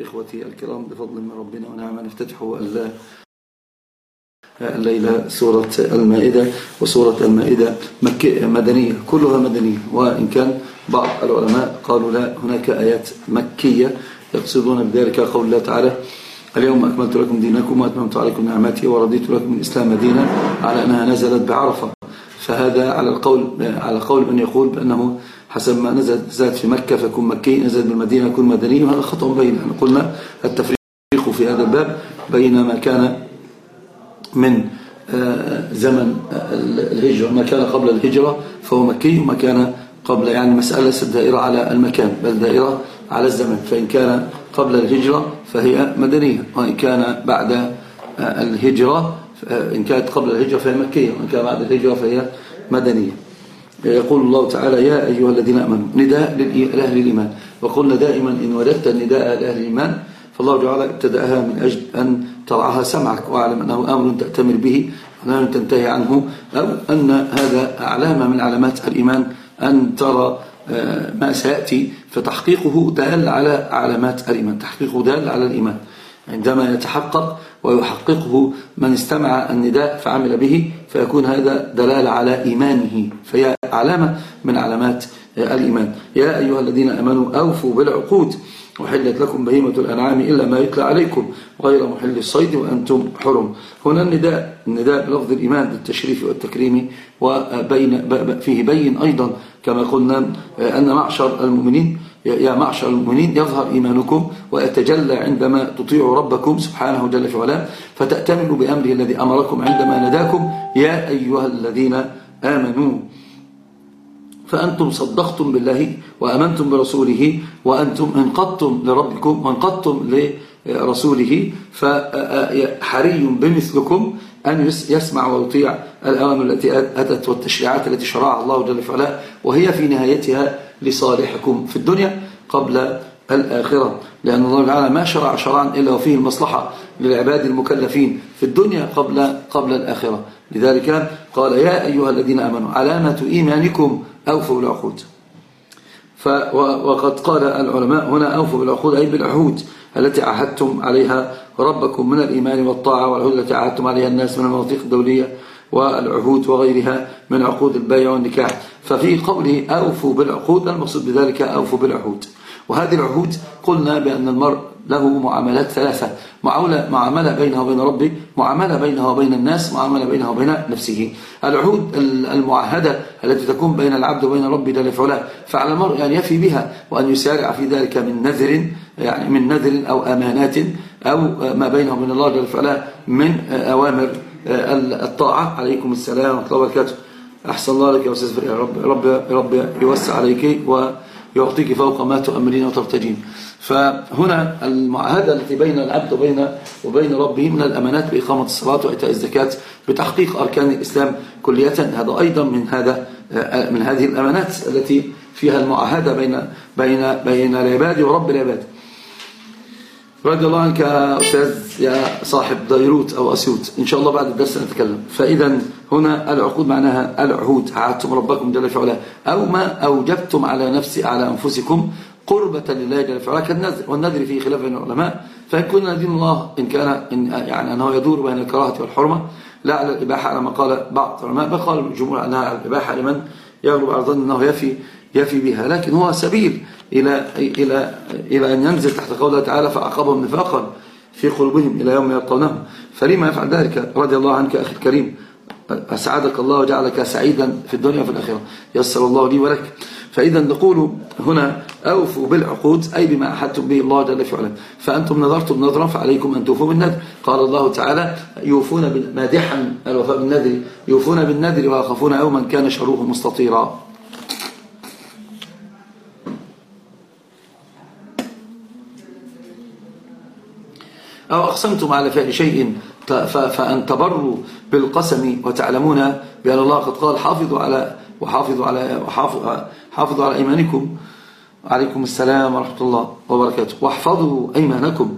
إخوتي الكرام بفضل من ربنا ونعم نفتتح الليلة سورة المائدة وسورة المائدة مدنية كلها مدنية. وإن كان بعض العلماء قالوا لا هناك آيات مكية يقصدون بذلك قول الله تعالى اليوم أكملت لكم دينكم وأتممت عليكم نعمتي ورضيت لكم الإسلام دينا على أنها نزلت بعرفة. فهذا على القول على قول من يقول بأنه حسب ما نزلت نزلت في مكة فكون مكي نزلت بالمدينة يكون مدني وهذا خطأ بين. يعني قلنا التفريق في هذا الباب بين ما كان من آه، زمن الهجرة ما كان قبل الهجرة فهو مكي وما كان قبل يعني مسألة ليست دائرة على المكان بل دائرة على الزمن. فإن كان قبل الهجرة فهي مدنية وإن كان بعد آه، الهجرة آه، إن كانت قبل الهجرة فهي مكية وإن كان بعد الهجرة فهي مدنية. يقول الله تعالى يا أيها الذين أمنوا نداء لأهل الإيمان. وقلنا دائما إن وجدت النداء لأهل الإيمان فالله تعالى ابتدأها من أجل أن ترعاها سمعك واعلم أنه أمر تأتمر به ونهي تنتهي عنه أو أن هذا علامة من علامات الإيمان أن ترى آه، ما سيأتي. فتحقيقه دال على علامات الإيمان تحقيقه دال على الإيمان. عندما يتحقق ويحققه من استمع النداء فعمل به فيكون هذا دلالة على إيمانه فهي علامة من علامات الإيمان. يا أيها الذين أمنوا أوفوا بالعقود. وحلت لكم بهيمة الأنعام إلا ما يتلى عليكم غير محل الصيد وأنتم حرم. هنا النداء النداء بلفظ الإيمان بالتشريف والتكريم وبين فيه بين أيضا كما قلنا أن معشر المؤمنين يا معشر المؤمنين يظهر إيمانكم ويتجلى عندما تطيعوا ربكم سبحانه جل في فتأتمنوا بأمره الذي أمركم عندما نداكم يا أيها الذين آمنوا. فأنتم صدقتم بالله وأمنتم برسوله وأنتم انقضتم لربكم وانقضتم لرسوله. فحري بمثلكم أن يسمع ويطيع الأوامر التي أتت والتشريعات التي شرعها الله جل وعلا وهي في نهايتها لصالحكم في الدنيا قبل الآخرة. لأن الله تعالى ما شرع شرعا إلا وفيه المصلحة للعباد المكلفين في الدنيا قبل قبل الآخرة. لذلك قال يا أيها الذين آمنوا علامة إيمانكم أوفوا العقود وقد قال العلماء هنا أوفوا بالعقود أي بالعهود. التي عهدتم عليها ربكم من الإيمان والطاعة والعهود التي عهدتم عليها الناس من المواثيق الدولية والعهود وغيرها من عقود البيع والنكاح. ففي قوله أوفوا بالعقود المقصود بذلك أوفوا بالعهود. وهذه العهود قلنا بأن المرء له معاملات ثلاثة معاملة بينه وبين ربه معاملة بينه وبين الناس معاملة بينه وبين نفسه. العهود المعاهدة التي تكون بين العبد وبين ربه جل فعلا فعلى المرء أن يفي بها وأن يسارع في ذلك من نذر يعني من نذر أو أمانات أو ما بينه وبين الله جل فعلا من أوامر الطاعة. عليكم السلام ورحمة الله وبركاته. أحسن الله لك يا أستاذ رب, رب, رب يوسع عليك ويعطيك فوق ما تؤملين وترتجين فهنا المعاهدة التي بين العبد وبين وبين ربه من الأمانات بإقامة الصلاة وإيتاء الزكاة بتحقيق أركان الإسلام كلية. هذا أيضا من هذا من هذه الأمانات التي فيها المعاهدة بين بين بين العباد ورب العباد. رضي الله عنك يا أستاذ يا صاحب ديروت أو أسيوت إن شاء الله بعد الدرس نتكلم فإذا هنا العقود معناها العهود. عهدتم ربكم جل في أو ما أوجبتم على نفسي على أنفسكم قربة لله جل في كالنذر. والنذر فيه خلاف بين العلماء. فإن كنا دين الله إن كان إن يعني أنه يدور بين الكراهة والحرمة. لا على الإباحة على ما قال بعض العلماء. بل قال الجمهور أنها على الإباحة لمن يغلب على ظن أنه يفي يفي بها. لكن هو سبيل. إلى إلى إلى أن ينزل تحت قوله تعالى فأعقبهم نفاقا في قلوبهم إلى يوم يلقونه فلما يفعل ذلك رضي الله عنك أخي الكريم أسعدك الله وجعلك سعيدا في الدنيا وفي الآخرة. يسر الله لي ولك. فإذا نقول هنا أوفوا بالعقود أي بما أحدتم به الله جل في فأنتم نظرتم نظرا فعليكم أن توفوا بالنذر. قال الله تعالى يوفون مادحا الوفاء بالنذر. يوفون بالنذر ويخافون يوما كان شروه مستطيرا. أو أقسمتم على فعل شيء فأن تبروا بالقسم وتعلمون بأن الله قد قال حافظوا على وحافظوا على وحافظوا على إيمانكم. عليكم السلام ورحمة الله وبركاته. واحفظوا أيمانكم.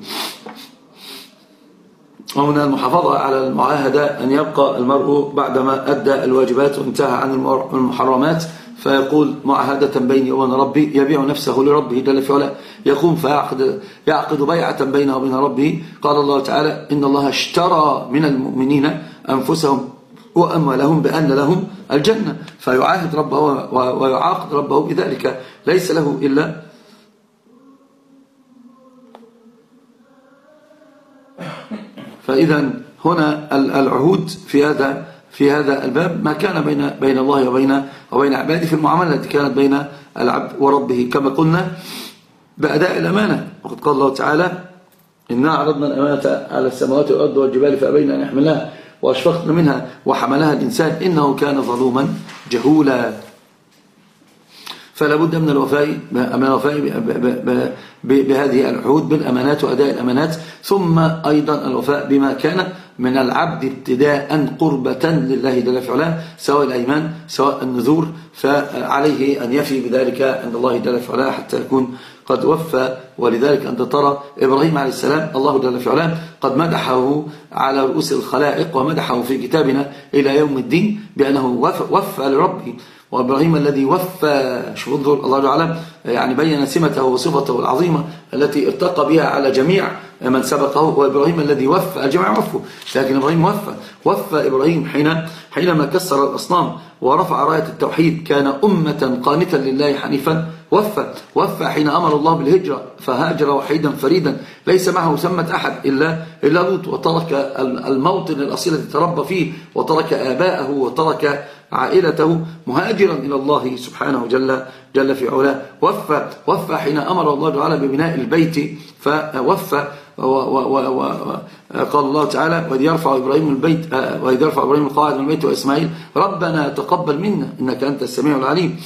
ومن المحافظة على المعاهدة أن يبقى المرء بعدما أدى الواجبات وانتهى عن المحرمات فيقول معاهدة بيني وبين ربي يبيع نفسه لربه جل في علا يقوم فيعقد يعقد بيعة بينه وبين ربه. قال الله تعالى إن الله اشترى من المؤمنين أنفسهم وأموالهم بأن لهم الجنة. فيعاهد ربه ويعاقد ربه بذلك. ليس له إلا فإذا هنا العهود في هذا في هذا الباب ما كان بين بين الله وبين وبين عباده في المعاملة التي كانت بين العبد وربه. كما قلنا بأداء الأمانة. وقد قال الله تعالى إنا عرضنا الأمانة على السماوات والأرض والجبال فأبين أن يحملها وأشفقنا منها وحملها الإنسان. إنه كان ظلوما جهولا. فلا بد من الوفاء بهذه العهود بالأمانات وأداء الأمانات. ثم أيضا الوفاء بما كان من العبد ابتداء قربة لله جل في علاه سواء الأيمان سواء النذور فعليه أن يفي بذلك عند الله جل في علاه حتى يكون قد وفى. ولذلك أنت ترى إبراهيم عليه السلام الله جل في علاه قد مدحه على رؤوس الخلائق ومدحه في كتابنا إلى يوم الدين بأنه وفى, وفى لربه. وإبراهيم الذي وفى انظر الله تعالى يعني بين سمته وصفته العظيمة التي ارتقى بها على جميع من سبقه وإبراهيم الذي وفى الجميع وفوا لكن إبراهيم وفى وفى إبراهيم حين حينما كسر الأصنام ورفع راية التوحيد كان أمة قانتا لله حنيفا وفى وفى حين أمر الله بالهجرة فهاجر وحيدا فريدا ليس معه سمة أحد إلا, إلا لوط وترك الموطن الأصيل الذي تربى فيه وترك آباءه وترك عائلته مهاجرا إلى الله سبحانه جل, جل في علاه. وفى, وفى حين أمر الله تعالى ببناء البيت فوفى وقال الله تعالى وإذ يرفع إبراهيم البيت وإذ يرفع إبراهيم القواعد من البيت وإسماعيل ربنا تقبل منا إنك أنت السميع العليم.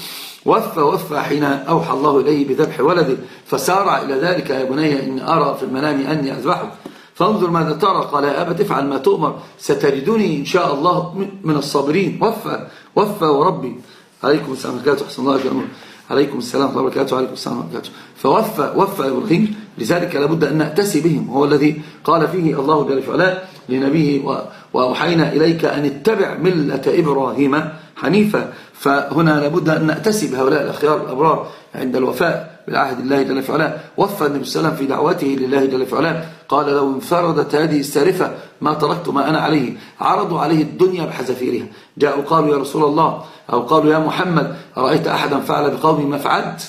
وفى وفى حين أوحى الله إليه بذبح ولده فسارع إلى ذلك يا بني إن أرى في المنام أني أذبحك. فانظر ماذا ترى. قال يا أبا تفعل ما تؤمر ستجدني إن شاء الله من الصابرين. وفى وفى وربي. عليكم السلام عليكم حسن الله أجل عليكم السلام ورحمة الله وبركاته. وعليكم السلام ورحمة الله وبركاته. فوفى وفى إبراهيم. لذلك لابد أن نأتسي بهم. هو الذي قال فيه الله جل وعلا لنبيه وأوحينا إليك أن اتبع ملة إبراهيم حنيفا. فهنا لابد أن نأتسي بهؤلاء الأخيار الأبرار عند الوفاء بالعهد الله جل وعلا. وفى النبي صلى الله عليه وسلم في دعوته لله جل وعلا. قال لو انفردت هذه السارفة ما تركت ما أنا عليه. عرضوا عليه الدنيا بحذافيرها. جاءوا قالوا يا رسول الله. أو قالوا يا محمد. أرأيت أحدا فعل بقومي ما فعلت؟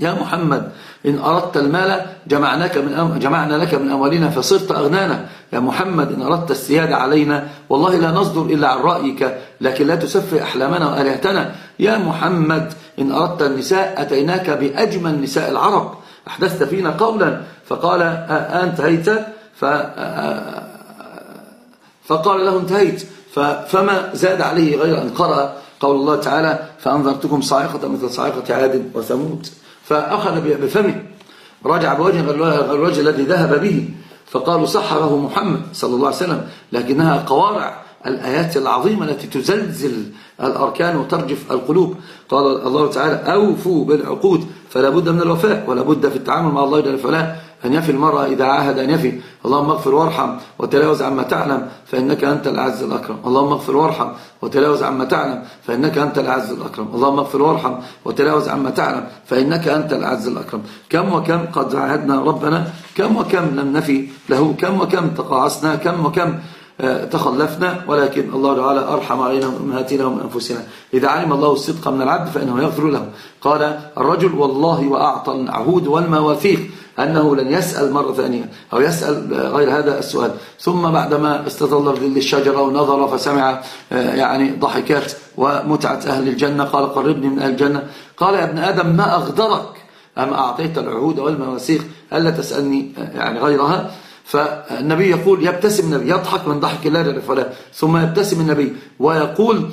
يا محمد إن أردت المال جمعناك من جمعنا لك من أموالنا فصرت أغنانا. يا محمد إن أردت السيادة علينا والله لا نصدر إلا عن رأيك لكن لا تسفي أحلامنا وآلهتنا. يا محمد إن أردت النساء أتيناك بأجمل نساء العرب. أحدثت فينا قولا فقال أنتهيت؟ ف فقال له انتهيت. فما زاد عليه غير أن قرأ قول الله تعالى فأنذرتكم صاعقة مثل صاعقة عاد وثمود. فأخذ بفمه رجع بوجه غير الوجه الذي ذهب به. فقالوا سحره محمد صلى الله عليه وسلم لكنها قوارع الآيات العظيمة التي تزلزل الأركان وترجف القلوب. قال الله تعالى أوفوا بالعقود فلا بد من الوفاء ولا بد في التعامل مع الله جل وعلا أن يفي المرأة إذا عاهد أن يفي. اللهم اغفر وارحم وتلاوز عما تعلم فإنك أنت العز الأكرم. اللهم اغفر وارحم وتلاوز عما تعلم فإنك أنت العز الأكرم. اللهم اغفر وارحم وتلاوز عما تعلم فإنك أنت العز الأكرم. كم وكم قد عاهدنا ربنا كم وكم لم نفي له كم وكم تقاعسنا كم وكم آه، تخلفنا. ولكن الله تعالى أرحم علينا أمهاتنا ومن أنفسنا. إذا علم الله الصدق من العبد فإنه يغفر له. قال الرجل والله وأعطى العهود والمواثيق. أنه لن يسأل مرة ثانية أو يسأل غير هذا السؤال. ثم بعدما استظل ظل الشجرة ونظر فسمع آه، يعني ضحكات ومتعة أهل الجنة قال قربني من أهل الجنة. قال يا ابن آدم ما أغدرك؟ أم أعطيت العهود والمواثيق ألا تسألني؟ آه، يعني غيرها. فالنبي يقول يبتسم النبي يضحك من ضحك الله ثم يبتسم النبي ويقول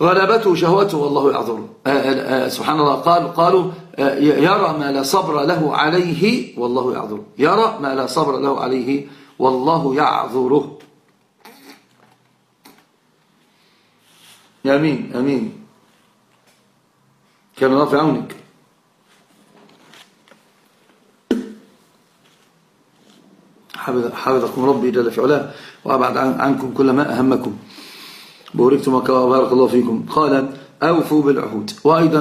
غلبته شهوته والله يعذره آه، آه، آه، سبحان الله. قال قالوا يرى ما لا صبر له عليه والله يعذره يرى ما لا صبر له عليه والله يعذره. آمين آمين. كان الله في عونك. حفظكم ربي جل في علاه وأبعد عنكم كل ما أهمكم. بوركتم وبارك الله فيكم. قال أوفوا بالعهود. وأيضا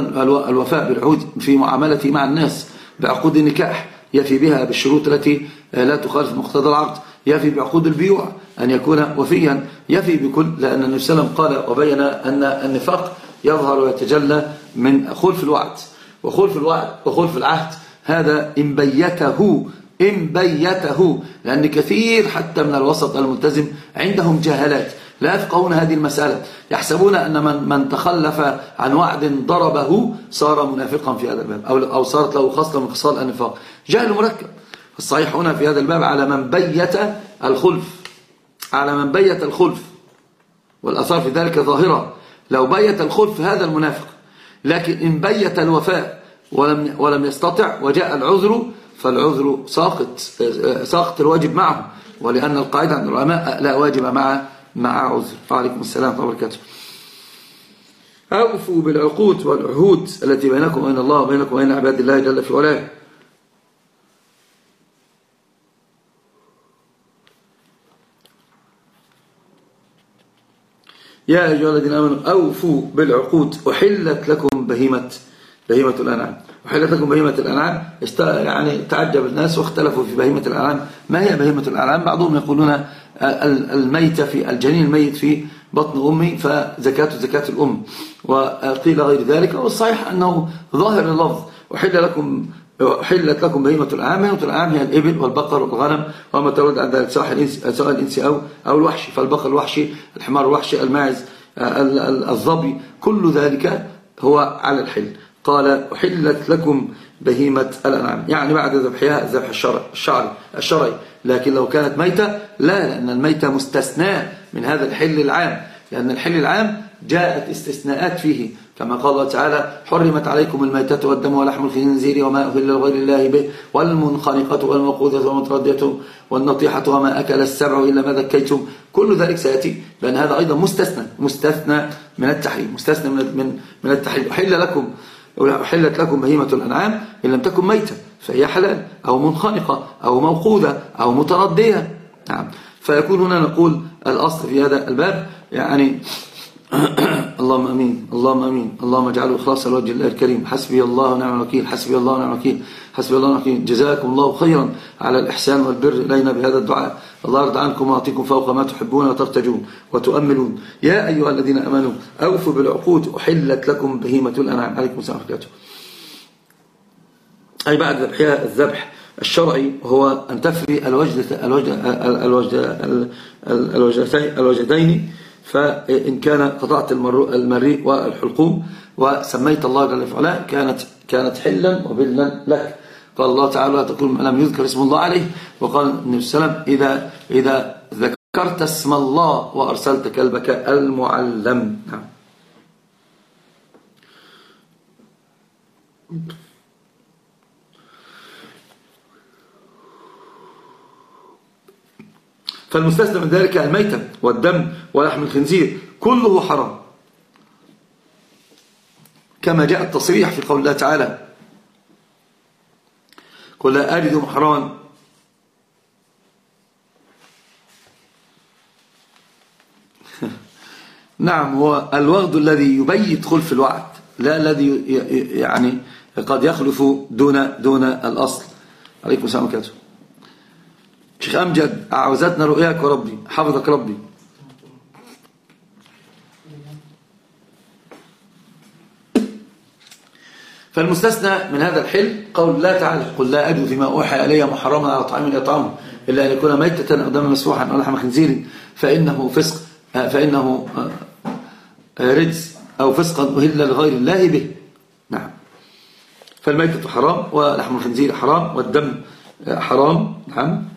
الوفاء بالعهود في معاملتي مع الناس بعقود النكاح. يفي بها بالشروط التي لا تخالف مقتضى العقد. يفي بعقود البيوع أن يكون وفيا. يفي بكل لأن النبي صلى الله عليه وسلم قال وبين أن النفاق يظهر ويتجلى من خلف الوعد. وخلف الوعد وخلف العهد هذا إن بيته إن بيته. لأن كثير حتى من الوسط الملتزم عندهم جهالات. لا يفقهون هذه المسألة. يحسبون أن من, من تخلف عن وعد ضربه صار منافقا في هذا الباب أو, أو صارت له خصلة من خصال النفاق جهل مركب. الصحيح هنا في هذا الباب على من بيت الخلف. على من بيت الخلف. والأثار في ذلك ظاهرة. لو بيت الخلف هذا المنافق لكن إن بيت الوفاء ولم, ولم يستطع وجاء العذر فالعذر ساقط ساقط الواجب معه. ولأن القاعدة عند العلماء لا واجب مع مع عذر وعليكم السلام ورحمة الله وبركاته. أوفوا بالعقود والعهود التي بينكم وبين الله وبينكم وبين عباد الله جل في علاه. يا أيها الذين آمنوا أوفوا بالعقود. أحلت لكم بهيمة بهيمة الأنعام. أحلت لكم بهيمة الأنعام. يعني تعجب الناس واختلفوا في بهيمة الأنعام. ما هي بهيمة الأنعام؟ بعضهم يقولون الميت في الجنين الميت في بطن أمي فزكاة زكاة الأم. وقيل غير ذلك والصحيح أنه ظاهر اللفظ. أحل لكم حلت لكم بهيمة الأنعام. بهيمة الأنعام هي الإبل والبقر والغنم وما تولد عن ذلك سواء الإنس, سواء الإنس أو, أو الوحشي. فالبقر الوحشي الحمار الوحشي الماعز الظبي كل ذلك هو على الحل. قال أحلت لكم بهيمة الأنعام. يعني بعد ذبحها الذبح الشرعي الشرعي. لكن لو كانت ميتة لا لأن الميتة مستثناء من هذا الحل العام. لأن الحل العام جاءت استثناءات فيه. كما قال الله تعالى حرمت عليكم الميتة والدم ولحم الخنزير وما أهل لغير الله به والمنخنقة والموقوذة والمتردية والنطيحة وما أكل السبع إلا ما ذكيتم. كل ذلك سيأتي. لأن هذا أيضا مستثنى مستثنى من التحريم مستثنى من من التحريم. أحل لكم. أحلت لكم بهيمة الأنعام إن لم تكن ميتة فهي حلال أو منخنقة أو موقوذة أو متردية. نعم. فيكون هنا نقول الأصل في هذا الباب يعني اللهم أمين اللهم أمين اللهم اجعله إخلاصا لوجه الله الكريم. حسبي الله ونعم الوكيل حسبي الله ونعم الوكيل حسبي الله ونعم الوكيل. جزاكم الله خيرا على الإحسان والبر إلينا بهذا الدعاء. الله يرضى عنكم ويعطيكم فوق ما تحبون وترتجون وتؤملون. يا أيها الذين أمنوا أوفوا بالعقود أحلت لكم بهيمة الأنعام. عليكم السلام عليكم أي بعد ذبحها الذبح الشرعي هو أن تفري الوجدتين الوجدين فإن كان قطعت المريء والحلقوم وسميت الله جل وعلا كانت كانت حلا وبلا لك. قال الله تعالى تقول ما لم يذكر اسم الله عليه. وقال النبي صلى الله عليه وسلم إذا, إذا ذكرت اسم الله وأرسلت كلبك المعلم. نعم. فالمستثنى من ذلك الميتة والدم ولحم الخنزير كله حرام. كما جاء التصريح في قول الله تعالى قل لا أجد محرما. نعم هو الوغد الذي يبيت خلف الوعد لا الذي يعني قد يخلف دون دون الأصل. عليكم السلام عليكم شيخ أمجد أعوزتنا رؤياك وربي حفظك ربي. فالمستثنى من هذا الحل قول الله تعالى قل لا أجد فيما أوحى إلي محرما على طعام يطعمه إلا أن يكون ميتة أو دما مسفوحا أو لحم خنزير فإنه فسق فإنه رجس أو فسقا أهل لغير الله به. نعم. فالميتة حرام ولحم الخنزير حرام والدم حرام. نعم.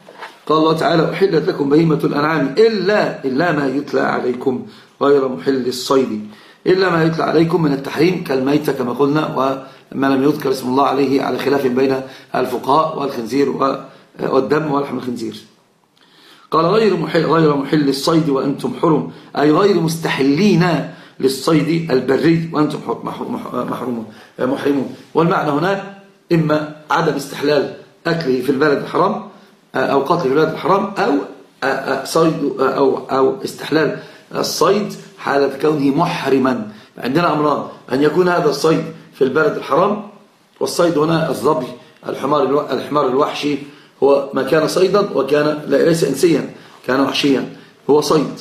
قال الله تعالى أحلت لكم بهيمة الأنعام إلا, إلا ما يتلى عليكم غير محل الصيد إلا ما يتلى عليكم من التحريم كالميتة كما قلنا وما لم يذكر اسم الله عليه على خلاف بين الفقهاء والخنزير والدم ولحم الخنزير. قال غير محل, غير محل الصيد وأنتم حرم أي غير مستحلين للصيد البري وأنتم محرمون محرمون. والمعنى هنا إما عدم استحلال أكله في البلد الحرام أو قتل في البلد الحرام أو صيد أو, أو استحلال الصيد حالة كونه محرما. عندنا أمران أن يكون هذا الصيد في البلد الحرام والصيد هنا الظبي الحمار الحمار الوحشي هو ما كان صيدا وكان ليس إنسيا كان وحشيا. هو صيد.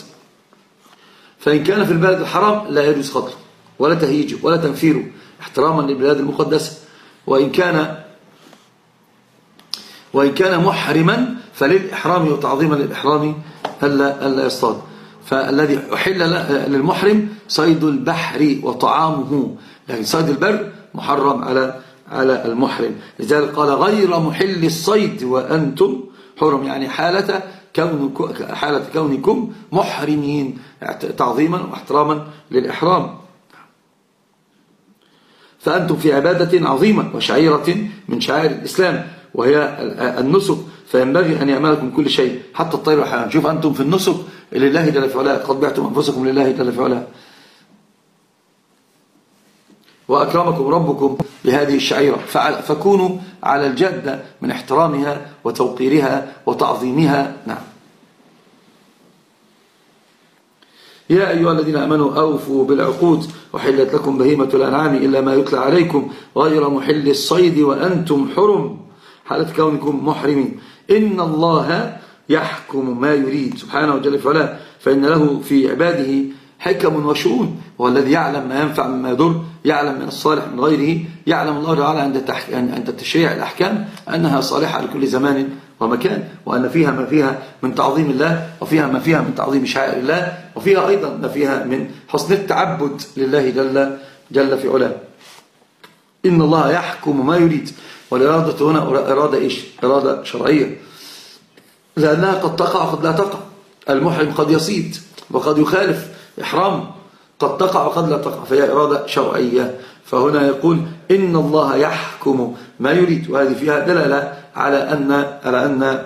فإن كان في البلد الحرام لا يجوز قتله ولا تهيجه ولا تنفيره احتراما للبلاد المقدسة. وإن كان وإن كان محرما فللإحرام وتعظيما للإحرام هلا هلا يصطاد. فالذي أحل للمحرم صيد البحر وطعامه. يعني صيد البر محرم على على المحرم. لذلك قال غير محل الصيد وأنتم حرم. يعني حالة حالة كونكم محرمين. تعظيما واحتراما للإحرام. فأنتم في عبادة عظيمة وشعيرة من شعائر الإسلام. وهي النسك فينبغي أن يعملكم كل شيء. حتى الطير والحيوان شوف أنتم في النسك لله جل في علاه. قد بعتم أنفسكم لله جل في علاه. وأكرمكم ربكم بهذه الشعيرة. فكونوا على الجادة من احترامها وتوقيرها وتعظيمها. نعم. يا أيها الذين أمنوا أوفوا بالعقود. وحلت لكم بهيمة الأنعام إلا ما يتلى عليكم غير محل الصيد وأنتم حرم. حالة كونكم محرمين إن الله يحكم ما يريد. سبحانه وجل فعلا فإن له في عباده حكم وشؤون. هو الذي يعلم ما ينفع مما يضر. يعلم من الصالح من غيره. يعلم الله تعالى عند عند تشريع الأحكام. أنها صالحة لكل زمان ومكان. وأن فيها ما فيها من تعظيم الله. وفيها ما فيها من تعظيم شعائر الله. وفيها أيضا ما فيها من حسن التعبد لله جل, جل في علاه. إن الله يحكم ما يريد. والإرادة هنا إرادة إيش؟ إرادة شرعية. لأنها قد تقع وقد لا تقع. المحرم قد يصيد وقد يخالف إحرام. قد تقع وقد لا تقع فهي إرادة شرعية. فهنا يقول إن الله يحكم ما يريد. وهذه فيها دلالة على أن, على أن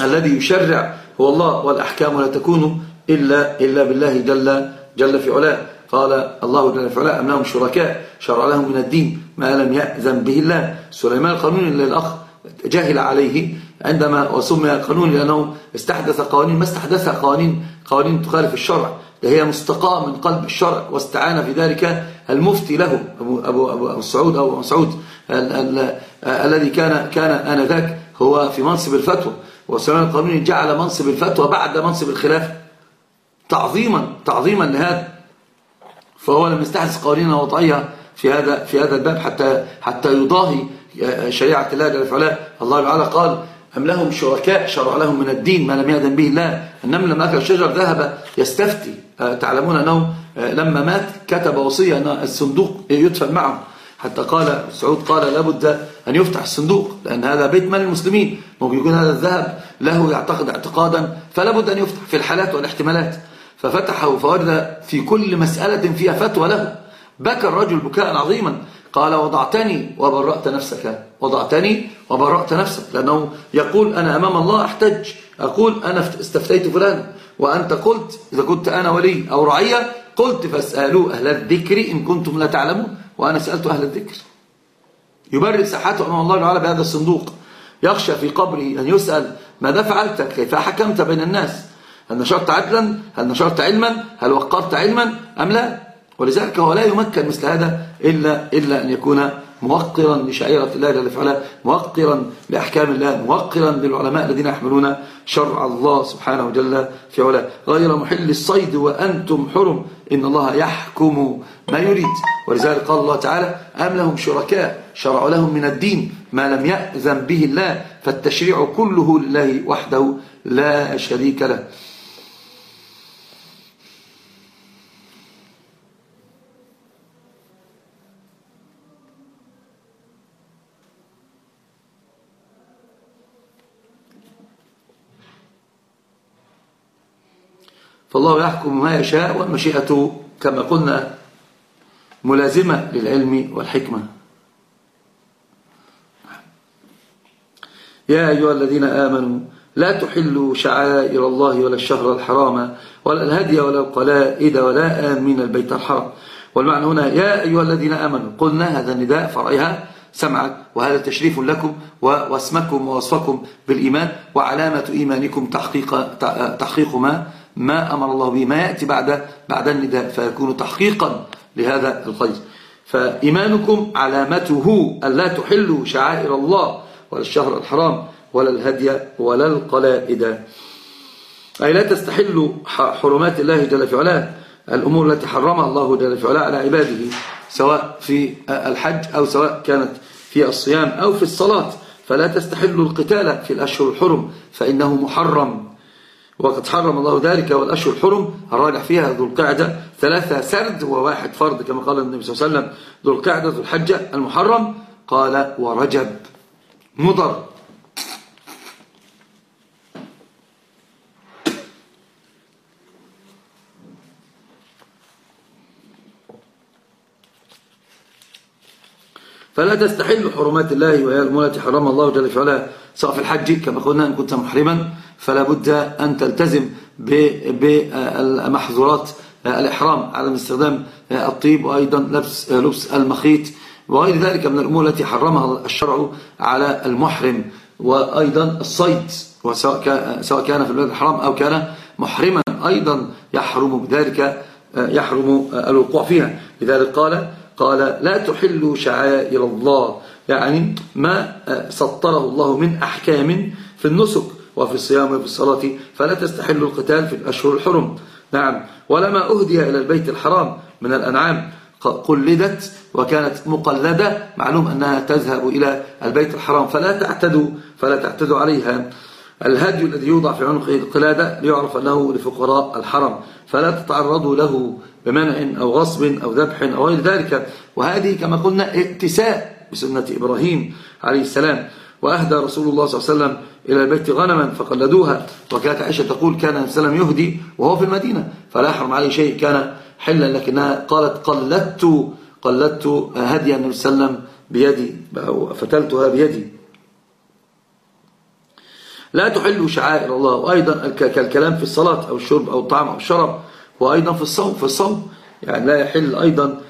الذي يشرع هو الله والأحكام لا تكون إلا, إلا بالله جل, جل في علاه. قال الله جل في علاه أم لهم شركاء شرع لهم من الدين ما لم يأذن به الله. سليمان القانون اللي الأخ جاهل عليه عندما وسمي قانون لأنه استحدث قوانين ما استحدثها قوانين؟ قوانين تخالف الشرع. هي مستقاة من قلب الشرع واستعان في ذلك المفتي له أبو, أبو, أبو, أبو سعود أو مسعود الذي كان كان آنذاك هو في منصب الفتوى. وسليمان القانوني جعل منصب الفتوى بعد منصب الخلافة. تعظيما تعظيما لهذا. فهو لم يستحدث قوانين وضعية في هذا في هذا الباب حتى حتى يضاهي شريعة الله جل وعلا. الله تعالى قال أم لهم شركاء شرع لهم من الدين ما لم يأذن به الله. النمل لما أكل الشجر ذهب يستفتي. آه، تعلمون أنه آه، لما مات كتب وصية أن الصندوق يدفن معه. حتى قال سعود قال لابد أن يفتح الصندوق لأن هذا بيت مال المسلمين. ممكن يكون هذا الذهب له يعتقد اعتقادا فلا بد أن يفتح في الحالات والاحتمالات. ففتحه فورد في كل مسألة فيها فتوى له. بكى الرجل بكاء عظيما. قال وضعتني وبرأت نفسك. وضعتني وبرأت نفسك. لأنه يقول أنا أمام الله أحتج. أقول أنا استفتيت فلان. وأنت قلت إذا كنت أنا ولي أو رعية قلت فاسألوا أهل الذكر إن كنتم لا تعلمون. وأنا سألت أهل الذكر. يبرر ساحته أمام الله تعالى بهذا الصندوق. يخشى في قبره أن يسأل ماذا فعلت؟ كيف حكمت بين الناس؟ هل نشرت عدلا؟ هل نشرت علما؟ هل وقرت علما؟ أم لا؟ ولذلك هو لا يمكن مثل هذا إلا, إلا أن يكون موقرا لشعيرة الله جل وعلا موقرا لأحكام الله موقرا للعلماء الذين يحملون شرع الله سبحانه وجل في علاه. غير محل الصيد وأنتم حرم. إن الله يحكم ما يريد. ولذلك قال الله تعالى أم لهم شركاء شرعوا لهم من الدين ما لم يأذن به الله فالتشريع كله لله وحده لا شريك له. فالله يحكم ما يشاء والمشيئة كما قلنا ملازمة للعلم والحكمة. يا أيها الذين آمنوا لا تحلوا شعائر الله ولا الشهر الحرام ولا الهدي ولا القلائد ولا آمين البيت الحرام. والمعنى هنا يا أيها الذين آمنوا قلنا هذا النداء فرعها سمعا وهذا تشريف لكم واسمكم ووصفكم بالإيمان وعلامة إيمانكم تحقيق, تحقيق ما ما أمر الله به ما يأتي بعد بعد النداء فيكون تحقيقا لهذا الخير فإيمانكم علامته أن لا تحلوا شعائر الله ولا الشهر الحرام ولا الهدي ولا القلائد. أي لا تستحلوا حرمات الله جل في علاه الأمور التي حرمها الله جل في علاه على عباده سواء في الحج أو سواء كانت في الصيام أو في الصلاة. فلا تستحلوا القتال في الأشهر الحرم فإنه محرم. وقد حرم الله ذلك والأشهر الحرم الراجع فيها ذو القعدة ثلاثة سرد وواحد فرد كما قال النبي صلى الله عليه وسلم ذو القعدة ذو الحجة المحرم. قال ورجب. مضر. فلا تستحل حرمات الله وهي التي حرمها الله جل وعلا سواء في الحج كما قلنا إن كنت محرما. فلا بد أن تلتزم بمحظورات الإحرام على استخدام الطيب وأيضا لبس, لبس المخيط وغير ذلك من الأمور التي حرمها الشرع على المحرم وأيضا الصيد سواء كان في البلد الحرام أو كان محرما أيضا يحرم بذلك يحرم الوقوع فيها. لذلك قال قال لا تحلوا شعائر الله يعني ما سطره الله من أحكام في النسك. وفي الصيام وفي الصلاة فلا تستحلوا القتال في الأشهر الحرم. نعم. ولما أهدي إلى البيت الحرام من الأنعام قلدت وكانت مقلدة معلوم أنها تذهب إلى البيت الحرام فلا تعتدوا فلا تعتدوا عليها. الهدي الذي يوضع في عنق القلادة ليعرف أنه لفقراء الحرم فلا تتعرضوا له بمنع أو غصب أو ذبح أو غير ذلك. وهذه كما قلنا ائتساء بسنة إبراهيم عليه السلام. وأهدى رسول الله صلى الله عليه وسلم إلى البيت غنما فقلدوها. وكانت عائشة تقول كان السلام يهدي وهو في المدينة. فلا يحرم عليه شيء كان حلا لكنها قالت قلدت قلدت هدي النبي صلى الله عليه وسلم بيدي أو فتلتها بيدي. لا تحل شعائر الله. وأيضا كالكلام في الصلاة أو الشرب أو الطعام أو الشرب. وأيضا في الصوم في الصوم يعني لا يحل أيضا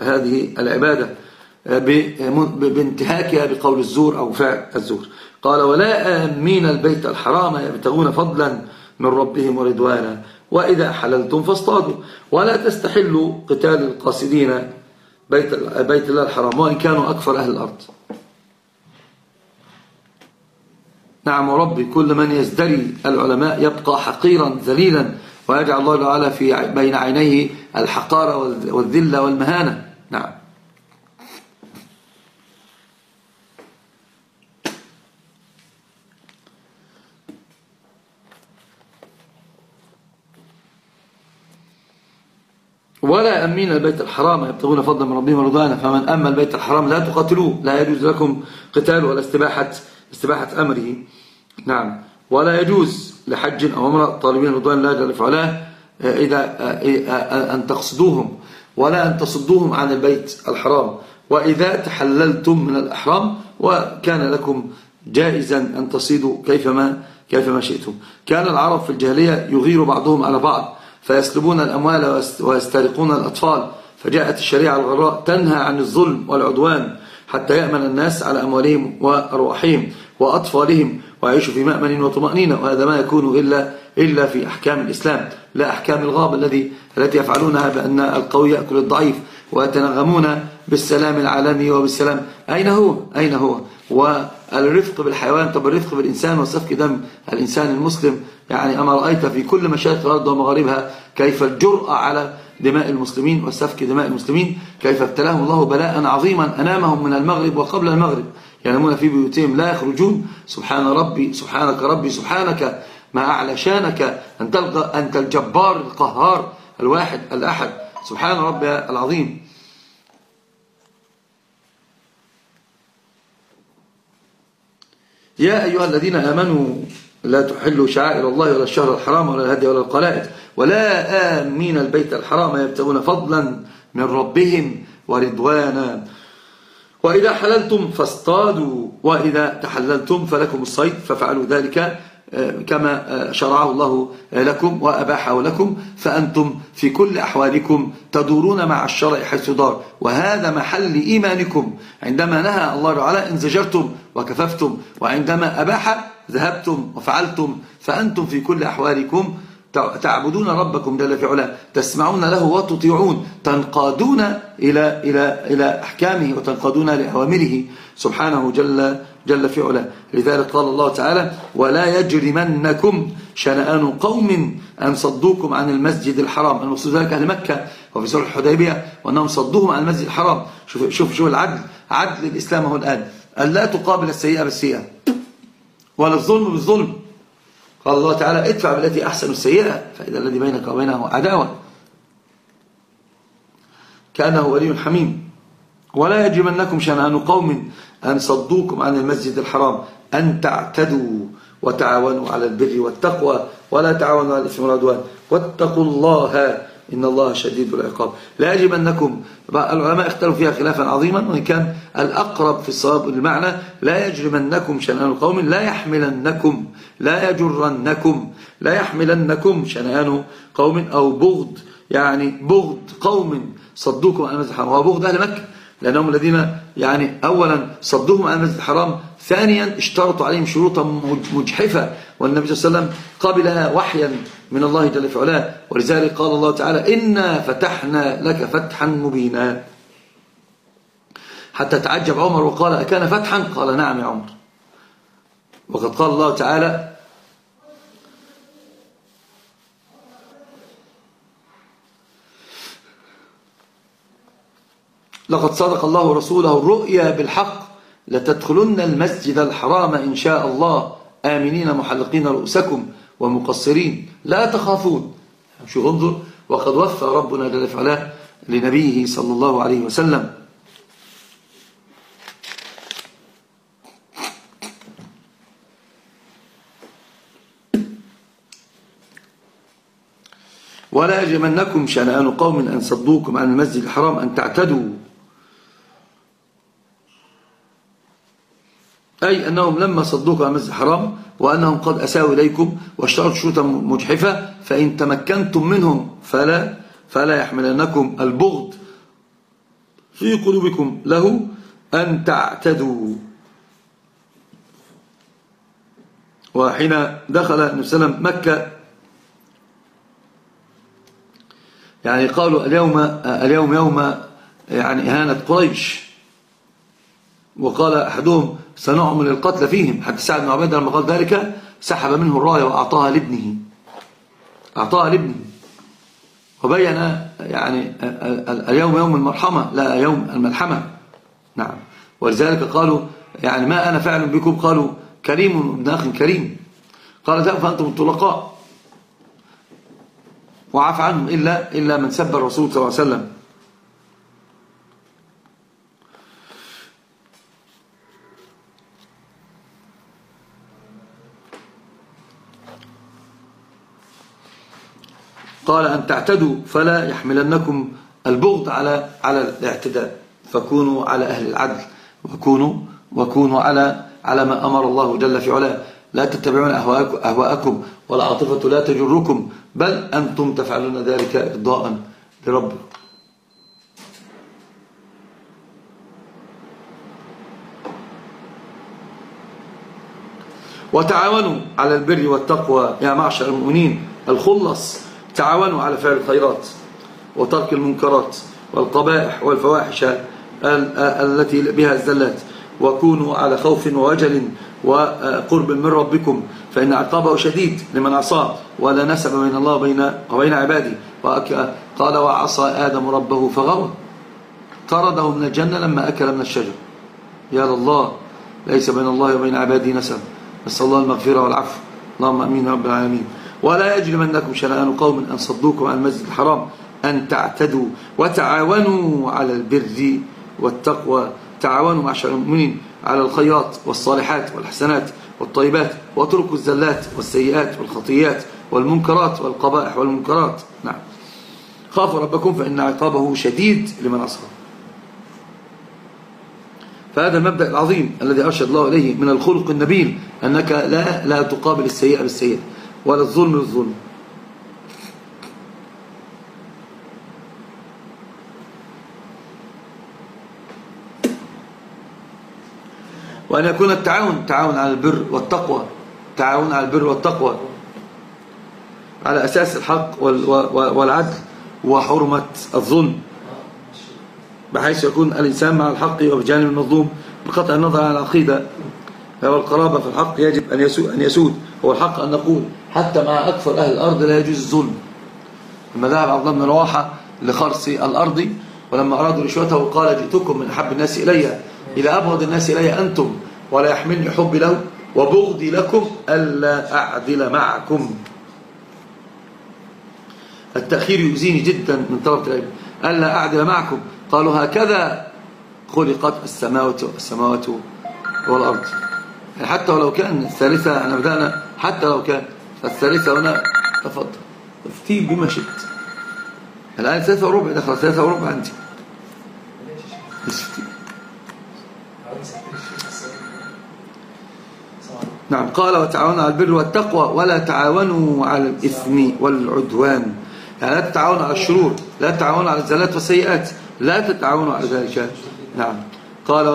هذه العبادة. بانتهاكها بقول الزور أو فعل الزور. قال ولا آمين البيت الحرام يبتغون فضلا من ربهم ورضوانا. وإذا حللتم فاصطادوا. ولا تستحلوا قتال القاصدين بيت, بيت الله الحرام وإن كانوا أكثر أهل الأرض. نعم وربي كل من يزدري العلماء يبقى حقيرا ذليلا ويجعل الله تعالى في بين عينيه الحقارة والذلة والمهانة. نعم. ولا أمين البيت الحرام يبتغون فضلا من ربهم ورضوانا فمن أما البيت الحرام لا تقاتلوه لا يجوز لكم قتال ولا استباحة, استباحة أمره. نعم. ولا يجوز لحج أو امرأة طالبين رضوان الله جل فعلاه إذا أن تقصدوهم ولا أن تصدوهم عن البيت الحرام. وإذا تحللتم من الأحرام وكان لكم جائزا أن تصيدوا كيفما كيفما شئتم. كان العرب في الجاهلية يغير بعضهم على بعض. فيسلبون الأموال ويسترقون الأطفال. فجاءت الشريعة الغراء تنهى عن الظلم والعدوان حتى يأمن الناس على أموالهم وأرواحهم وأطفالهم ويعيشوا في مأمن وطمأنينة. وهذا ما يكون إلا, إلا في أحكام الإسلام. لا أحكام الغاب الذي التي يفعلونها بأن القوي يأكل الضعيف ويتنغمون بالسلام العالمي وبالسلام. أين هو؟ أين هو؟ والرفق بالحيوان طب الرفق بالإنسان وسفك دم الإنسان المسلم. يعني أما رأيت في كل مشارق الأرض ومغاربها كيف الجرأة على دماء المسلمين وسفك دماء المسلمين كيف ابتلاهم الله بلاء عظيما أنامهم من المغرب وقبل المغرب. ينامون في بيوتهم لا يخرجون. سبحان ربي سبحانك ربي سبحانك. ما أعلى شانك أنت, أنت الجبار القهار الواحد الأحد. سبحان ربي العظيم. يا أيها الذين آمنوا لا تحلوا شعائر الله ولا الشهر الحرام ولا الهدي ولا القلائد ولا آمين البيت الحرام يبتغون فضلا من ربهم ورضوانا. وإذا حللتم فاصطادوا وإذا تحللتم فلكم الصيد ففعلوا ذلك. كما شرعه الله لكم وأباحه لكم فأنتم في كل أحوالكم تدورون مع الشرع حيث دار وهذا محل إيمانكم. عندما نهى الله تعالى انزجرتم وكففتم وعندما أباح ذهبتم وفعلتم فأنتم في كل أحوالكم تعبدون ربكم جل في علاه تسمعون له وتطيعون تنقادون إلى, إلى, إلى أحكامه وتنقادون لأوامره سبحانه جل, جل في علاه. لذلك قال الله تعالى ولا يجرمنكم شنآن قوم أن صدوكم عن المسجد الحرام. المقصود ذلك أهل مكة وفي سورة الحديبية وأنهم صدوهم عن المسجد الحرام. شوف, شوف, شوف العدل عدل الإسلام هو الآن. أن لا تقابل السيئة بالسيئة ولا الظلم بالظلم. قال الله تعالى ادفع بالتي أحسن السيئة فإذا الذي بينك وبينه عداوة. كأنه ولي حميم. ولا يجرمنكم شنآن قوم أن صدوكم عن المسجد الحرام أن تعتدوا وتعاونوا على البر والتقوى ولا تعاونوا على الإثم والعدوان. واتقوا الله إن الله شديد العقاب. لا يجب أنكم العلماء اختلفوا فيها خلافا عظيما وإن كان الأقرب في الصواب المعنى لا يجرمنكم شنآن قوم لا يحملنكم لا يجرنكم لا يحملنكم شنآن قوم أو بغض يعني بغض قوم. صدوكم عن المسجد الحرام وبغض أهل مكة. لأنهم الذين يعني أولا صدوهم عن المسجد الحرام ثانيا اشترطوا عليهم شروطا مجحفة والنبي صلى الله عليه وسلم قبلها وحيا من الله جل في علاه. ولذلك قال الله تعالى إنا فتحنا لك فتحا مبينا. حتى تعجب عمر وقال أكان فتحا؟ قال نعم يا عمر. وقد قال الله تعالى لقد صدق الله رسوله الرؤيا بالحق لتدخلن المسجد الحرام إن شاء الله. آمنين محلقين رؤوسكم ومقصرين. لا تخافون. شوف انظر. وقد وفى ربنا جل لنبيه صلى الله عليه وسلم. ولا يجمنكم شنآن قوم أن صدوكم عن المسجد الحرام أن تعتدوا. أي أنهم لما صدوكم عن المسجد الحرام وأنهم قد أساوا إليكم واشترطوا شروطا مجحفة فإن تمكنتم منهم فلا فلا يحملنكم البغض في قلوبكم له أن تعتدوا. وحين دخل النبي صلى الله عليه وسلم مكة يعني قالوا اليوم اليوم يوم يعني إهانة قريش. وقال أحدهم سنعمل القتل فيهم حتى سعد بن عبيدة لما قال ذلك سحب منه الراية وأعطاها لابنه. أعطاها لابنه. وبين يعني اليوم يوم المرحمة لا يوم الملحمة. نعم. ولذلك قالوا يعني ما أنا فعل بكم؟ قالوا كريم ابن أخ كريم. قال ذهب فأنتم الطلقاء. وعفى عنهم إلا, إلا من سب الرسول صلى الله عليه وسلم. قال أن تعتدوا فلا يحملنكم البغض على على الاعتداء. فكونوا على أهل العدل وكونوا وكونوا على على ما أمر الله جل في علاه. لا تتبعون أهواءكم والعاطفة لا تجركم بل أنتم تفعلون ذلك إرضاء لربكم. وتعاونوا على البر والتقوى يا معشر المؤمنين. الخلص تعاونوا على فعل الخيرات وترك المنكرات والقبائح والفواحش التي بها الزلات وكونوا على خوف ووجل وقرب من ربكم فإن عقابه شديد لمن عصاه ولا نسب بين الله وبين, وبين عباده. قال وعصى آدم ربه فغوى. طرده من الجنة لما أكل من الشجر. يا الله ليس بين الله وبين عباده نسب. نسأل الله المغفرة والعفو. اللهم أمين رب العالمين. ولا يجرمنكم شنآن قوم أن صدوكم عن المسجد الحرام أن تعتدوا وتعاونوا على البر والتقوى تعاونوا معشر المؤمنين على الخيرات والصالحات والحسنات والطيبات واتركوا الزلات والسيئات والخطيات والمنكرات والقبائح والمنكرات. نعم. خافوا ربكم فإن عقابه شديد لمن أصغر فهذا المبدأ العظيم الذي أرشد الله إليه من الخلق النبيل أنك لا, لا تقابل السيئة بالسيئة. ولا الظلم بالظلم وأن يكون التعاون تعاون على البر والتقوى. تعاون على البر والتقوى. على أساس الحق والعدل وحرمة الظلم. بحيث يكون الإنسان مع الحق وبجانب المظلوم. بقطع النظر عن العقيدة فهو القرابة في الحق يجب أن يسود. هو الحق أن نقول. حتى مع أكثر أهل الأرض لا يجوز الظلم. لما ذهب عبد الله بن رواحة لخرص الأرض ولما أرادوا رشوته قال جئتكم من أحب الناس إلي إلى أبغض الناس إلي أنتم ولا يحملني حبي له وبغضي لكم ألا أعدل معكم. التأخير يؤذيني جدا من طلبة العلم. ألا أعدل معكم؟ قالوا هكذا خلقت السماوات السماوات والأرض. يعني حتى ولو كان الثالثة إحنا بدأنا حتى لو كان الثالثة هنا تفضل. افتي بما شئت. الآن ثلاثة وربع دخل ثلاثة وربع عندي نعم قال وتعاونوا على البر والتقوى ولا تعاونوا على الإثم والعدوان. يعني لا تتعاونوا على الشرور لا تتعاونوا على الزلات والسيئات لا تتعاونوا على ذلك. نعم. قال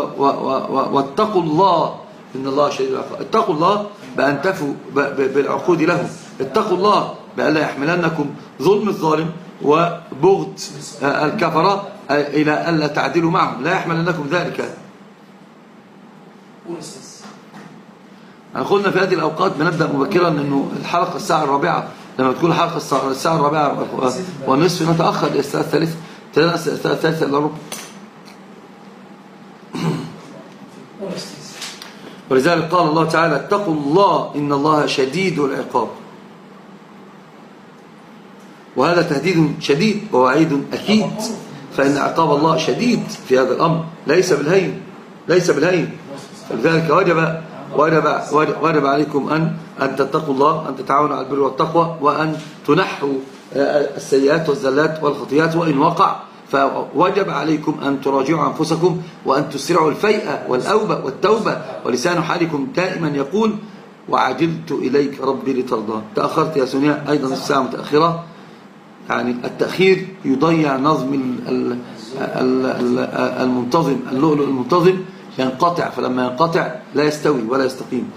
واتقوا الله إن الله شديد العقاب. اتقوا الله بأن تفوا بالعقود له اتقوا الله بأن لا يحملنكم ظلم الظالم وبغض الكفرة إلى أن لا تعدلوا معهم. لا يحملنكم ذلك. قلنا في هذه الأوقات بنبدأ مبكرا أنه الحلقة الساعة الرابعة. لما تكون الحلقة الساعة الرابعة والنصف نتأخر إلى الساعة الثالثة الساعة الثالثة إلا ربع. ولذلك قال الله تعالى اتقوا الله إن الله شديد العقاب. وهذا تهديد شديد ووعيد أكيد. فإن عقاب الله شديد في هذا الأمر. ليس بالهين. ليس بالهين. فلذلك وجب وجب وجب عليكم أن أن تتقوا الله أن تتعاونوا على البر والتقوى وأن تنحوا السيئات والزلات والخطيات وإن وقع فوجب عليكم أن تراجعوا أنفسكم وأن تسرعوا الفيئة والأوبة والتوبة ولسان حالكم دائما يقول وعجلت إليك ربي لترضى. تأخرت يا سنيا أيضا الساعة متأخرة. يعني التأخير يضيع نظم المنتظم اللؤلؤ المنتظم ينقطع فلما ينقطع لا يستوي ولا يستقيم.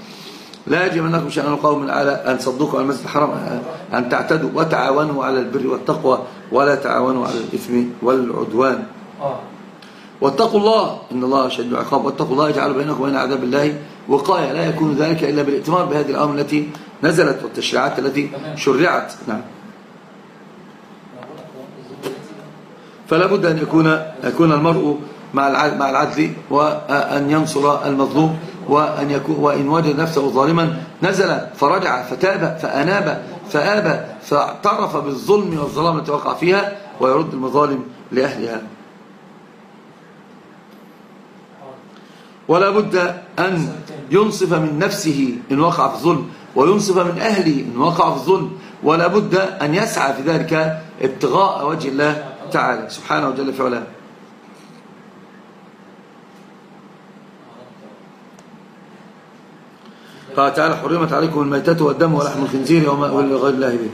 لا يجب أنكم شأن القوم على أن صدقوا على المسجد الحرام أن تعتدوا وتعاونوا على البر والتقوى ولا تعاونوا على الإثم والعدوان. واتقوا الله إن الله شديد العقاب. واتقوا الله يجعل بينكم وبين عذاب الله وقاية. لا يكون ذلك إلا بالائتمار بهذه الأمر التي نزلت والتشريعات التي شرعت. نعم. فلا بد أن يكون يكون المرء مع مع العدل وأن ينصر المظلوم. وأن يكون وإن وجد نفسه ظالما نزل فرجع فتاب فأناب فآبى فاعترف بالظلم والظلام التي وقع فيها ويرد المظالم لأهلها. ولا بد أن ينصف من نفسه إن وقع في الظلم وينصف من أهله إن وقع في الظلم ولا بد أن يسعى في ذلك ابتغاء وجه الله تعالى. سبحانه وجل في علاه. قال تعالى حرمت عليكم الميتة والدم ولحم الخنزير وما غير الله به.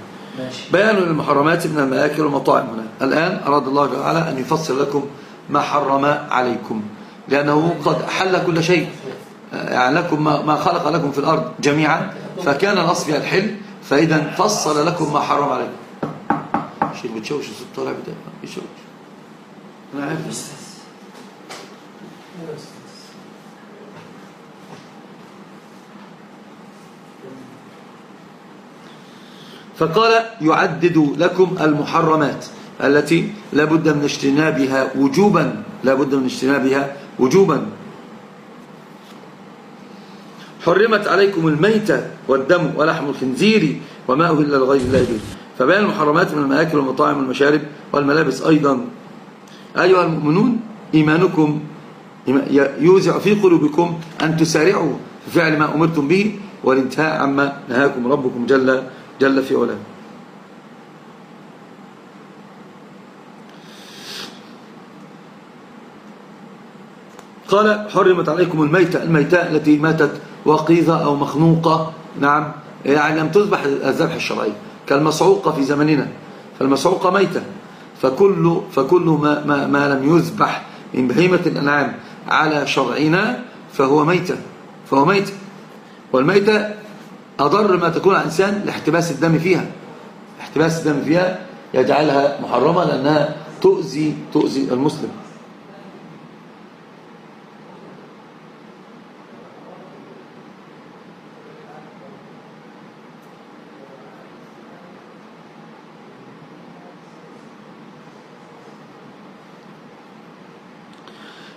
بيان للمحرمات من المآكل والمطاعم هنا. الآن أراد الله تعالى أن يفصل لكم ما حرم عليكم. لأنه قد أحل كل شيء. يعني لكم ما خلق لكم في الأرض جميعا. فكان الأصل فيها الحل. فإذا فصل لكم ما حرم عليكم. شيء بتشوش الصوت طالع بدا بيشوش أنا عارف. فقال يعدد لكم المحرمات التي لابد من اجتنابها وجوبا لابد من اجتنابها وجوبا. حرمت عليكم الميتة والدم ولحم الخنزير وما أهل لغير الله به فبين المحرمات من المآكل والمطاعم والمشارب والملابس أيضا. أيها المؤمنون إيمانكم يوزع في قلوبكم أن تسارعوا في فعل ما أمرتم به والانتهاء عما نهاكم ربكم جل جل في علاه. قال حرمت عليكم الميتة الميتة التي ماتت وقيظة أو مخنوقة. نعم يعني لم تذبح الذبح الشرعي كالمصعوقة في زمننا. فالمصعوقة ميتة. فكل, فكل ما, ما, ما لم يذبح من بهيمة الأنعام على شرعنا فهو ميتة فهو ميتة والميتة أضر ما تكون على الإنسان لاحتباس الدم فيها. احتباس الدم فيها يجعلها محرمة لأنها تؤذي تؤذي المسلم.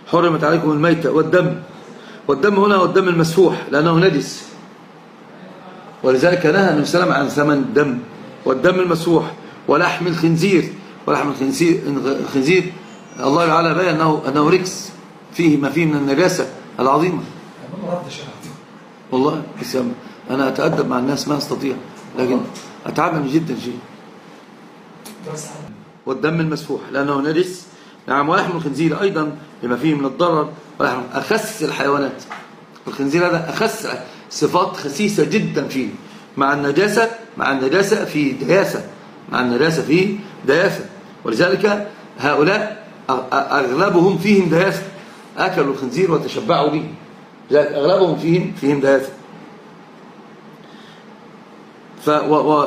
حرمت عليكم الميتة والدم. والدم هنا هو الدم المسفوح لأنه نجس. ولذلك نهى النبي صلى الله عليه وسلم عن ثمن الدم والدم المسفوح ولحم الخنزير. ولحم الخنزير الخنزير الله تعالى بين أنه, أنه ركس فيه ما فيه من النجاسة العظيمة. والله بس أنا أتأدب مع الناس ما أستطيع لكن أتعبني جدا شيء. والدم المسفوح لأنه نجس. نعم ولحم الخنزير أيضا لما فيه من الضرر ولحم أخس الحيوانات. الخنزير هذا أخس صفات خسيسة جدا فيه مع النجاسة مع النجاسة في دياسة مع النجاسة في دياسة. ولذلك هؤلاء أغلبهم فيهم دياسة. أكلوا الخنزير وتشبعوا به. لذلك أغلبهم فيهم فيهم دياسة.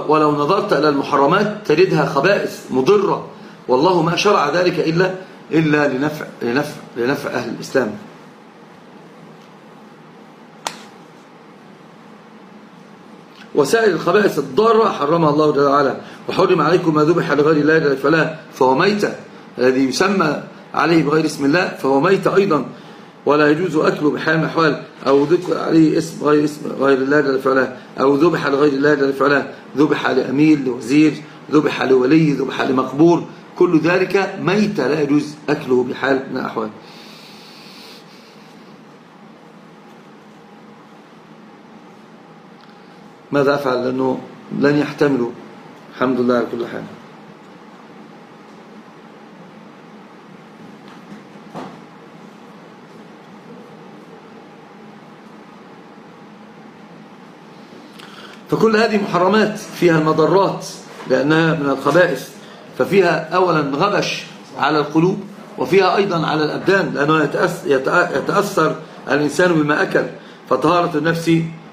ولو نظرت إلى المحرمات تجدها خبائث مضرة. والله ما شرع ذلك إلا إلا لنفع, لنفع, لنفع أهل الإسلام. وسائر الخبائث الضارة حرمها الله جل وعلا. وحرم عليكم ما ذبح لغير الله فلا. فهو ميتة الذي يسمى عليه بغير اسم الله فهو ميتة أيضا. ولا يجوز أكله بحال من الأحوال أو ذكر عليه اسم غير اسم غير الله جل فعلا أو ذبح لغير الله جل فعلا ذبح لأمير لوزير ذبح لولي ذبح لمقبور كل ذلك ميت لا يجوز أكله بحال من الأحوال ماذا أفعل؟ لأنه لن يحتملوا. الحمد لله على كل حال. فكل هذه محرمات فيها المضرات لأنها من الخبائث. ففيها أولا غبش على القلوب وفيها أيضا على الأبدان لأنه يتأثر الإنسان بما أكل. فطهارة النفس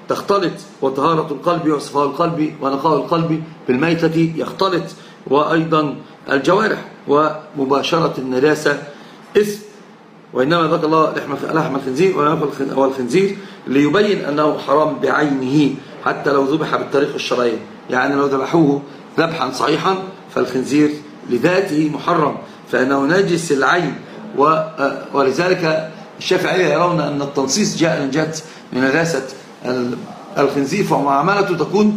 تختلط وطهارة القلب وصفاء القلب ونقاء القلب بالميتة يختلط. وأيضا الجوارح ومباشرة النجاسة اسم وإنما ذكر الله لحم الخنزير هو الخنزير ليبين أنه حرام بعينه حتى لو ذبح بالطريقة الشرعية يعني لو ذبحوه ذبحا صحيحا فالخنزير لذاته محرم. فإنه نجس العين ولذلك الشافعية يرون أن التنصيص جاء من جهة من نجاسة الخنزير فمعاملته تكون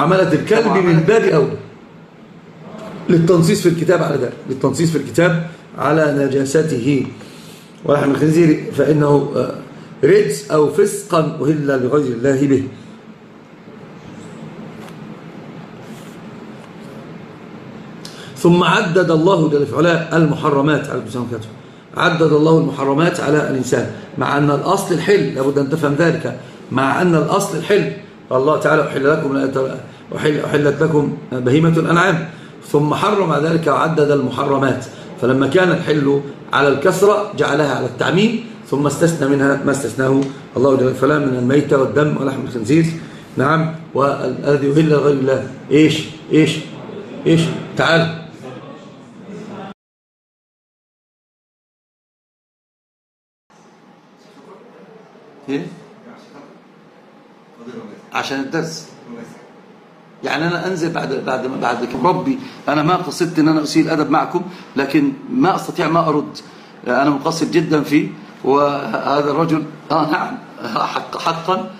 معاملة الكلب من باب أولى للتنصيص في الكتاب على ذلك. للتنصيص في الكتاب على نجاسته. ولحم الخنزير فإنه رجس أو فسقا أهل لغير الله به. ثم عدد الله جل وعلا المحرمات على السلام عدد الله المحرمات على الإنسان. مع أن الأصل الحل لابد أن تفهم ذلك. مع أن الأصل الحل الله تعالى أحل لكم أحل أحلت لكم بهيمة الأنعام. ثم حرم ذلك وعدد المحرمات. فلما كان الحل على الكسرة جعلها على التعميم ثم استثنى منها ما استثناه. الله جل وعلا من الميتة والدم ولحم الخنزير. نعم. والذي يهل غير الله. إيش؟ إيش؟ إيش؟ تعال. إيه؟ عشان الدرس. يعني أنا أنزل بعد بعد بعد ربي أنا ما قصدت إن أنا أسيء الأدب معكم لكن ما أستطيع ما أرد. أنا مقصر جدا فيه وهذا الرجل آه نعم حق حقا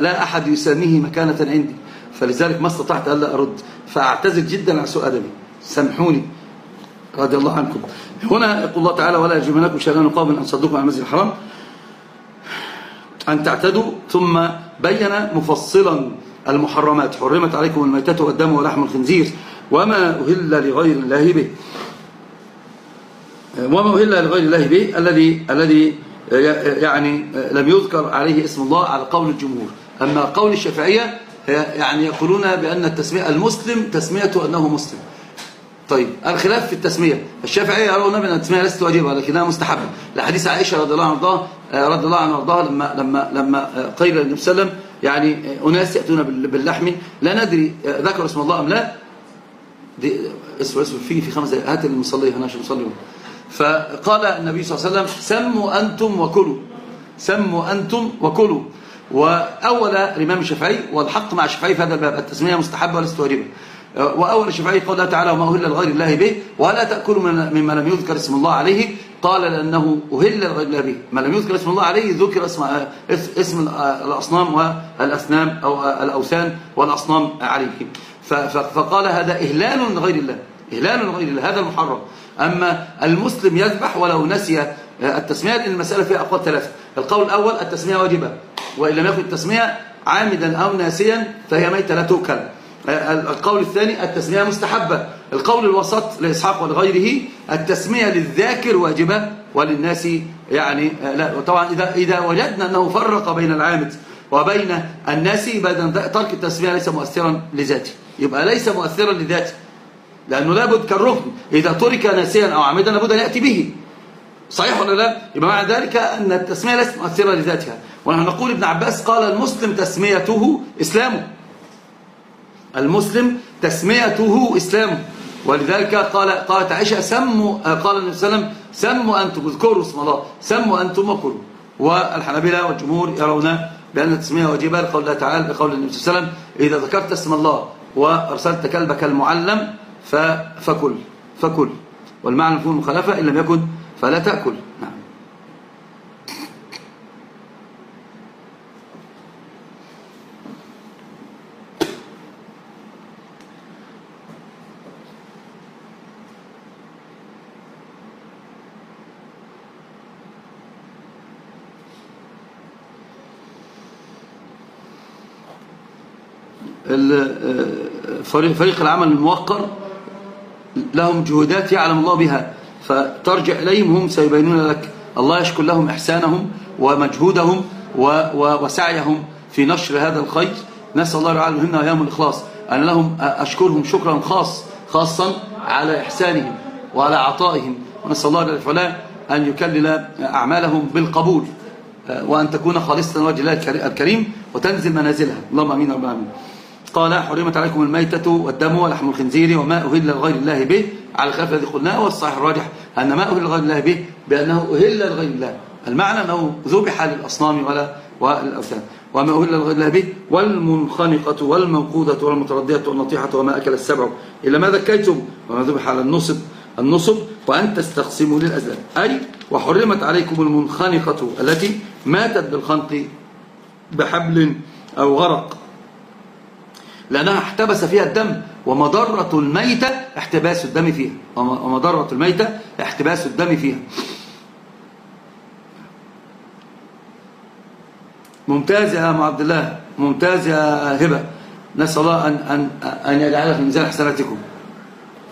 لا أحد يساميه مكانة عندي. فلذلك ما استطعت ألا أرد. فأعتذر جدا عن سوء أدبي. سامحوني. رضي الله عنكم. هنا يقول الله تعالى ولا يجرمنكم شأنان قوم أن صدقوا عن المسجد الحرام. أن تعتدوا ثم بين مفصلا المحرمات حرمت عليكم الميتة والدم ولحم الخنزير وما أهل لغير الله به. وما أهل لغير الله به الذي الذي يعني لم يذكر عليه اسم الله على قول الجمهور. أما قول الشافعية يعني يقولون بأن التسمية المسلم تسميته أنه مسلم. طيب الخلاف في التسمية. الشافعية يرون أن التسمية ليست واجبة لكنها مستحبة. لحديث عائشة رضي الله عنها رضي الله عنها وارضاها لما لما لما قيل للنبي صلى الله عليه وسلم يعني أناس يأتون باللحم. لا ندري ذكر اسم الله أم لا. دي اسم اسم في في خمس دقائق هات المصلي هنا عشان نصلي. فقال النبي صلى الله عليه وسلم سموا أنتم وكلوا. سموا أنتم وكلوا. وأول الإمام الشافعي والحق مع الشافعي في هذا الباب التسمية مستحبة وليست واجبة وأول الشافعي قال تعالى وما أهل لغير الله به ولا تأكلوا مما لم يذكر اسم الله عليه. قال لأنه أهل لغير الله به. ما لم يذكر اسم الله عليه ذكر اسم, اسم الأصنام والأثنام أو الأوثان والأصنام عليه. فقال هذا إهلال لغير الله. إهلال لغير الله. هذا المحرم. أما المسلم يذبح ولو نسي التسمية لأن المسألة فيها أقوال ثلاثة. القول الأول التسمية واجبة. وإن لم يكن التسمية عامدا أو ناسيا فهي ميتة لا تؤكل. القول الثاني التسمية مستحبة. القول الوسط لإسحاق ولغيره التسمية للذاكر واجبة وللناس يعني لا طبعا إذا, إذا وجدنا أنه فرق بين العامد وبين الناس يبقى ترك التسمية ليس مؤثرا لذاته. يبقى ليس مؤثرا لذاته. لأنه لابد كالركن إذا ترك ناسيا أو عامدا لابد أن يأتي به. صحيح ولا لا؟ يبقى معنى ذلك أن التسمية ليست مؤثرة لذاتها. ونحن نقول ابن عباس قال المسلم تسميته إسلامه. المسلم تسميته إسلامه ولذلك قال قالت عائشة سموا قال النبي صلى الله عليه وسلم سموا أنتم اذكروا اسم الله سموا أنتم وكلوا والحنابلة والجمهور يرون بأن التسمية واجبة لقول الله تعالى بقول النبي صلى الله عليه وسلم إذا ذكرت اسم الله وأرسلت كلبك المعلم فكل فكل. والمعنى مفهوم المخالفة إن لم يكن فلا تأكل نعم فريق العمل الموقر لهم جهودات يعلم الله بها. فترجع إليهم هم سيبينون لك. الله يشكر لهم إحسانهم ومجهودهم وسعيهم في نشر هذا الخير. نسأل الله تعالى منا أيام الإخلاص. أنا لهم أشكرهم شكرا خاص خاصا على إحسانهم وعلى عطائهم. ونسأل الله تعالى أن يكلل أعمالهم بالقبول. وأن تكون خالصة وجه الله الكريم وتنزل منازلها. اللهم أمين رب العالمين. قال حرمت عليكم الميتة والدم ولحم الخنزير وما أهل لغير الله به. على الخلاف الذي قلناه والصحيح الراجح أن ما أهل لغير الله به بأنه أهل لغير الله. المعنى أنه ذبح للأصنام ولا والأوثان. وما أهل لغير الله به والمنخنقة والموقودة والمتردية والنطيحة وما أكل السبع. إلا ما ذكيتم وما ذبح على النصب. النصب وأن تستقسموا للأزلام. أي وحرمت عليكم المنخنقة التي ماتت بالخنق بحبل أو غرق. لأنها احتبس فيها الدم ومضرة الميتة احتباس الدم فيها. ومضرة الميتة احتباس الدم فيها. ممتاز يا عبد الله. ممتاز يا هبة. نسأل الله أن, أن, أن يجعلها في ميزان حسناتكم.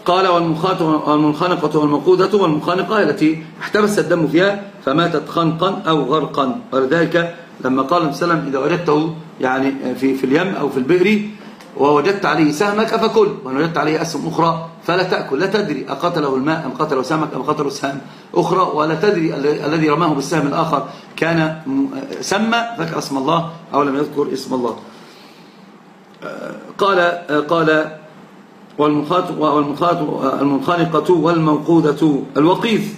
قال والمنخنقة والموقودة والمنخنقة التي احتبس الدم فيها فماتت خنقا أو غرقا. ولذلك لما قال النبي صلى الله عليه وسلم إذا وجدته يعني في, في اليم أو في البئر ووجدت عليه سهمك فكل وإن وجدت عليه أسهم أخرى فلا تأكل لا تدري أقتله الماء أم قتله سهمك أم قتله سهم أخرى ولا تدري الذي رماه بالسهم الآخر كان سمى ذكر اسم الله أو لم يذكر اسم الله. قال قال والمنخنقة والموقودة الوقيف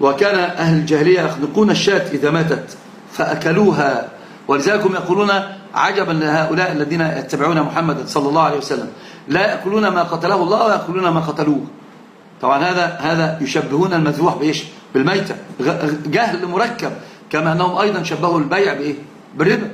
وكان أهل الجاهلية يخنقون الشاة إذا ماتت فأكلوها ولذلك هم يقولون عجبا لهؤلاء الذين يتبعون محمد صلى الله عليه وسلم. لا يأكلون ما قتله الله ويأكلون ما قتلوه. طبعا هذا هذا يشبهون المذبوح بإيش؟ بالميتة. جهل مركب. كما أنهم أيضا شبهوا البيع بإيه؟ بالربا.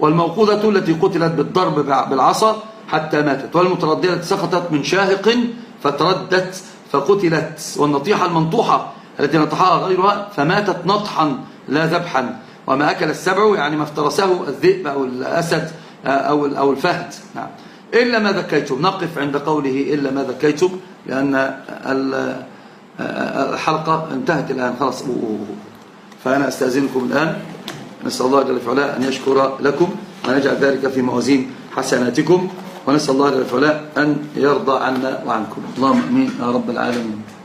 والموقوذة التي قتلت بالضرب بالعصا حتى ماتت. والمتردية التي سقطت من شاهق فتردت فقتلت. والنطيحة المنطوحة التي نطحها غيرها فماتت نطحا لا ذبحا. وما أكل السبع يعني ما افترسه الذئب أو الأسد آه، أو أو الفهد. نعم. إلا ما ذكيتم. نقف عند قوله إلا ما ذكيتم لأن آه، الحلقة انتهت الآن. خلاص. فأنا أستأذنكم الآن. نسأل الله جل وعلا أن يشكر لكم وأن يجعل ذلك في موازين حسناتكم ونسأل الله جل وعلا أن يرضى عنا وعنكم. اللهم أمين يا رب العالمين.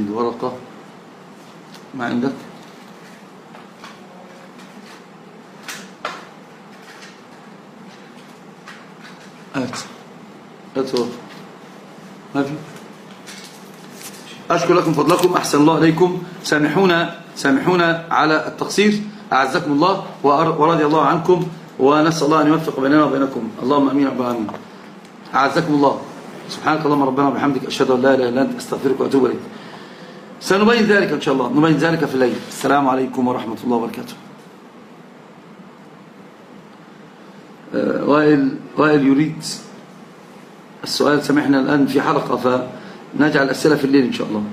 عيد ورقة ما عندك؟ هات هات ما في؟ أشكر لكم فضلكم أحسن الله عليكم سامحونا سامحونا على التقصير. أعزكم الله ورضي الله عنكم. ونسأل الله أن يوفق بيننا وبينكم. اللهم أمين رب العالمين. أعزكم الله. سبحانك اللهم ربنا وبحمدك أشهد أن لا إله إلا أنت أستغفرك وأتوب إليك. سنبين ذلك إن شاء الله. نبين ذلك في الليل. السلام عليكم ورحمة الله وبركاته. آه، وائل, وائل يريد السؤال. سمحنا الآن في حلقة فنجعل الأسئلة في الليل إن شاء الله.